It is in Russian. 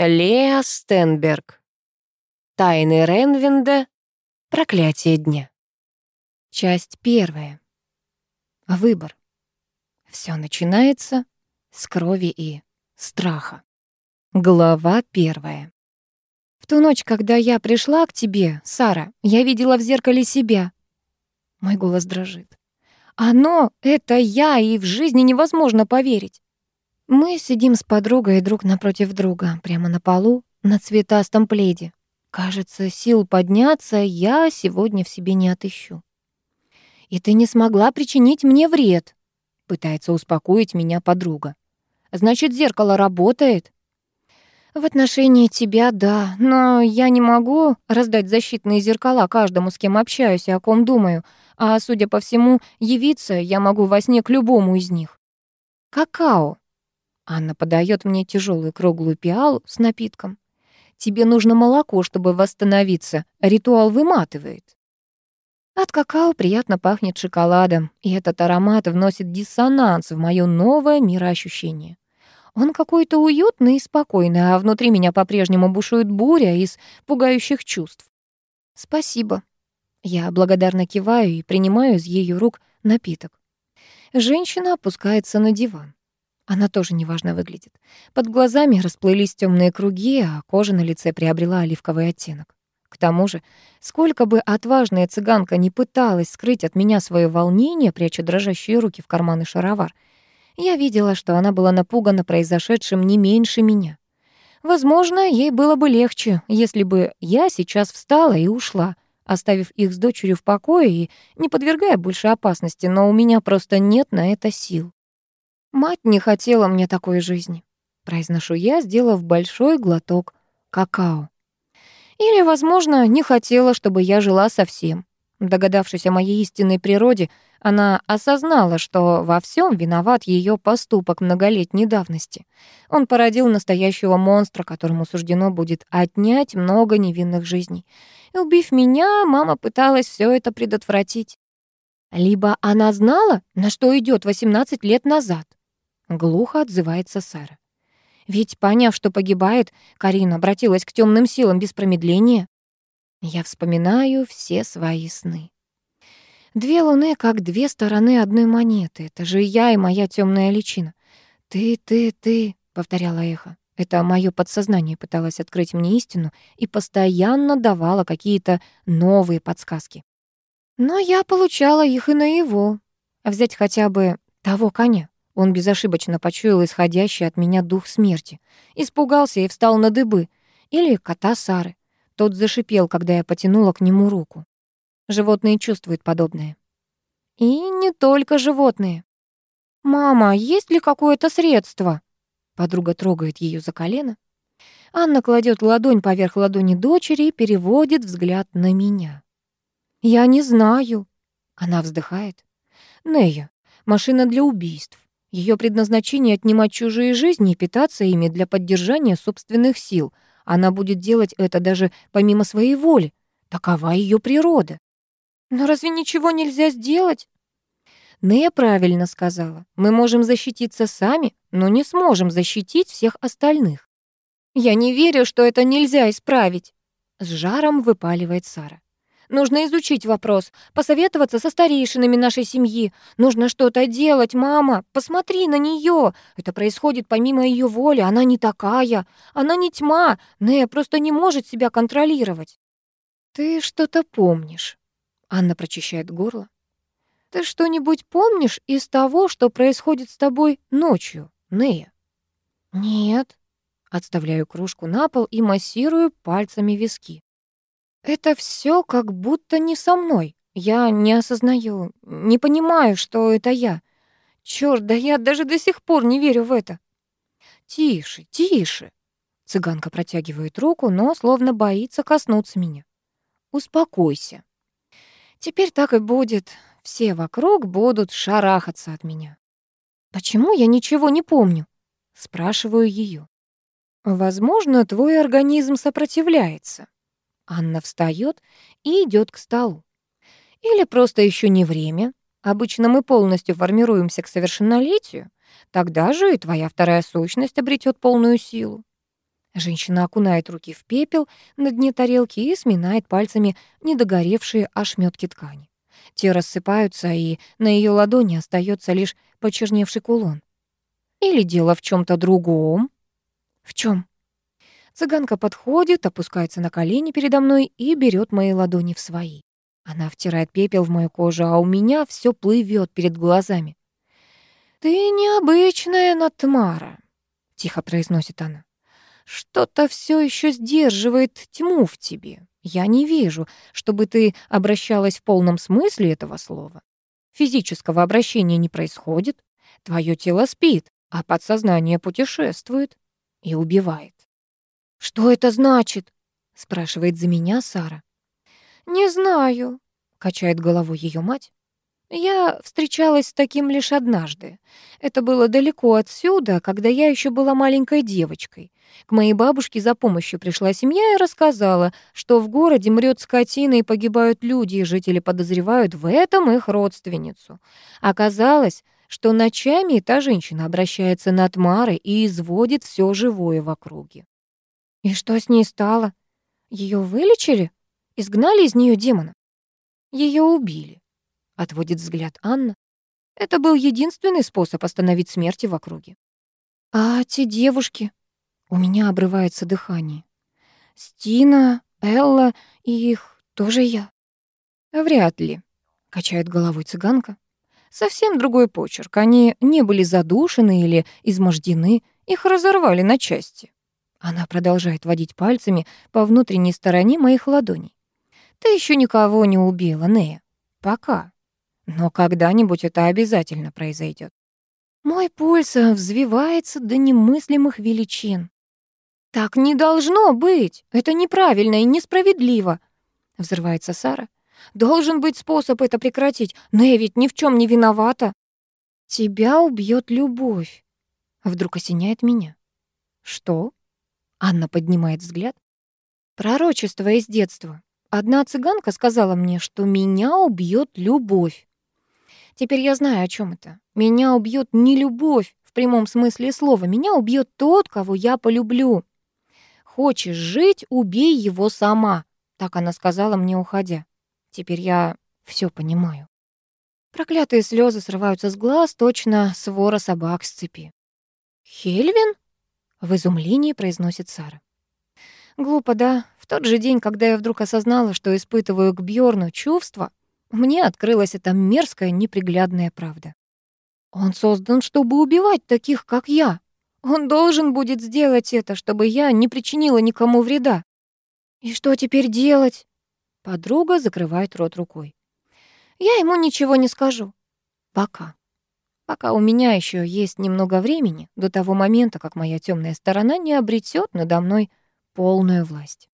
Леа Стенберг. Тайны Ренвинда. Проклятие дня. Часть первая. Выбор. Все начинается с крови и страха. Глава первая. В ту ночь, когда я пришла к тебе, Сара, я видела в зеркале себя. Мой голос дрожит. Оно — это я, и в жизни невозможно поверить. Мы сидим с подругой друг напротив друга, прямо на полу, на цветастом пледе. Кажется, сил подняться я сегодня в себе не отыщу. «И ты не смогла причинить мне вред», — пытается успокоить меня подруга. «Значит, зеркало работает?» «В отношении тебя — да, но я не могу раздать защитные зеркала каждому, с кем общаюсь и о ком думаю, а, судя по всему, явиться я могу во сне к любому из них. Какао Анна подает мне тяжелую круглую пиалу с напитком. Тебе нужно молоко, чтобы восстановиться. Ритуал выматывает. От какао приятно пахнет шоколадом, и этот аромат вносит диссонанс в моё новое мироощущение. Он какой-то уютный и спокойный, а внутри меня по-прежнему бушует буря из пугающих чувств. Спасибо. Я благодарно киваю и принимаю из ее рук напиток. Женщина опускается на диван. Она тоже неважно выглядит. Под глазами расплылись темные круги, а кожа на лице приобрела оливковый оттенок. К тому же, сколько бы отважная цыганка не пыталась скрыть от меня свое волнение, пряча дрожащие руки в карманы шаровар, я видела, что она была напугана произошедшим не меньше меня. Возможно, ей было бы легче, если бы я сейчас встала и ушла, оставив их с дочерью в покое и не подвергая больше опасности, но у меня просто нет на это сил. Мать не хотела мне такой жизни, произношу я, сделав большой глоток какао. Или, возможно, не хотела, чтобы я жила совсем. Догадавшись о моей истинной природе, она осознала, что во всем виноват ее поступок многолетней давности. Он породил настоящего монстра, которому суждено будет отнять много невинных жизней. И убив меня, мама пыталась все это предотвратить. Либо она знала, на что идет 18 лет назад, Глухо отзывается Сара. Ведь, поняв, что погибает, Карина обратилась к темным силам без промедления. Я вспоминаю все свои сны. Две луны, как две стороны одной монеты. Это же я и моя темная личина. «Ты, ты, ты», — повторяла эхо. Это мое подсознание пыталось открыть мне истину и постоянно давало какие-то новые подсказки. Но я получала их и на его. Взять хотя бы того коня. Он безошибочно почуял исходящий от меня дух смерти. Испугался и встал на дыбы. Или кота Сары. Тот зашипел, когда я потянула к нему руку. Животные чувствуют подобное. И не только животные. «Мама, есть ли какое-то средство?» Подруга трогает ее за колено. Анна кладет ладонь поверх ладони дочери и переводит взгляд на меня. «Я не знаю». Она вздыхает. «Нея, машина для убийств. Ее предназначение — отнимать чужие жизни и питаться ими для поддержания собственных сил. Она будет делать это даже помимо своей воли. Такова ее природа. Но разве ничего нельзя сделать? Нея правильно сказала. Мы можем защититься сами, но не сможем защитить всех остальных. Я не верю, что это нельзя исправить. С жаром выпаливает Сара. Нужно изучить вопрос, посоветоваться со старейшинами нашей семьи. Нужно что-то делать, мама. Посмотри на нее. Это происходит помимо ее воли. Она не такая. Она не тьма. Нея просто не может себя контролировать. Ты что-то помнишь? Анна прочищает горло. Ты что-нибудь помнишь из того, что происходит с тобой ночью, Нея? Нет. Отставляю кружку на пол и массирую пальцами виски. Это все как будто не со мной. Я не осознаю, не понимаю, что это я. Чёрт, да я даже до сих пор не верю в это. Тише, тише. Цыганка протягивает руку, но словно боится коснуться меня. Успокойся. Теперь так и будет. Все вокруг будут шарахаться от меня. Почему я ничего не помню? Спрашиваю ее. Возможно, твой организм сопротивляется. Анна встает и идет к столу. Или просто еще не время. Обычно мы полностью формируемся к совершеннолетию. Тогда же и твоя вторая сущность обретет полную силу. Женщина окунает руки в пепел на дне тарелки и сминает пальцами недогоревшие ошметки ткани. Те рассыпаются, и на ее ладони остается лишь почерневший кулон. Или дело в чем то другом? В чем? Цыганка подходит, опускается на колени передо мной и берет мои ладони в свои. Она втирает пепел в мою кожу, а у меня все плывет перед глазами. «Ты необычная, Натмара», — тихо произносит она. «Что-то все еще сдерживает тьму в тебе. Я не вижу, чтобы ты обращалась в полном смысле этого слова. Физического обращения не происходит. Твое тело спит, а подсознание путешествует и убивает. «Что это значит?» — спрашивает за меня Сара. «Не знаю», — качает головой ее мать. «Я встречалась с таким лишь однажды. Это было далеко отсюда, когда я еще была маленькой девочкой. К моей бабушке за помощью пришла семья и рассказала, что в городе мрет скотина и погибают люди, и жители подозревают в этом их родственницу. Оказалось, что ночами эта женщина обращается на Тмары и изводит все живое в округе. И что с ней стало? Ее вылечили? Изгнали из нее демона? Ее убили, отводит взгляд Анна. Это был единственный способ остановить смерти в округе. А те девушки? У меня обрывается дыхание. Стина, Элла и их тоже я. Вряд ли, качает головой цыганка. Совсем другой почерк. Они не были задушены или измождены, их разорвали на части. Она продолжает водить пальцами по внутренней стороне моих ладоней. Ты еще никого не убила, Нея. Пока. Но когда-нибудь это обязательно произойдет. Мой пульс взвивается до немыслимых величин. «Так не должно быть! Это неправильно и несправедливо!» Взрывается Сара. «Должен быть способ это прекратить. Нея ведь ни в чем не виновата!» «Тебя убьет любовь!» Вдруг осеняет меня. «Что?» Анна поднимает взгляд. Пророчество из детства. Одна цыганка сказала мне, что меня убьет любовь. Теперь я знаю, о чем это. Меня убьет не любовь в прямом смысле слова. Меня убьет тот, кого я полюблю. Хочешь жить, убей его сама. Так она сказала мне, уходя. Теперь я все понимаю. Проклятые слезы срываются с глаз, точно свора собак с цепи. «Хельвин?» В изумлении произносит Сара. Глупо, да? В тот же день, когда я вдруг осознала, что испытываю к Бьорну чувства, мне открылась эта мерзкая, неприглядная правда. Он создан, чтобы убивать таких, как я. Он должен будет сделать это, чтобы я не причинила никому вреда. И что теперь делать? Подруга закрывает рот рукой. Я ему ничего не скажу. Пока пока у меня еще есть немного времени до того момента, как моя темная сторона не обретет надо мной полную власть.